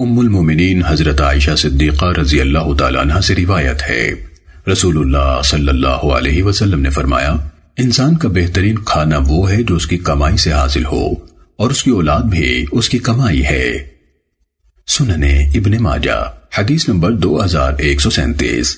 ام المومنین حضرت عائشہ صدیقہ رضی اللہ تعالیٰ عنہ سے روایت ہے۔ رسول اللہ صلی اللہ علیہ وسلم نے فرمایا، انسان کا بہترین کھانا وہ ہے جو اس کی کمائی سے حاصل ہو، اور اس کی اولاد بھی اس کی کمائی ہے۔ سننے ابن ماجہ، حدیث نمبر دو ہزار ایک سو سینتیس۔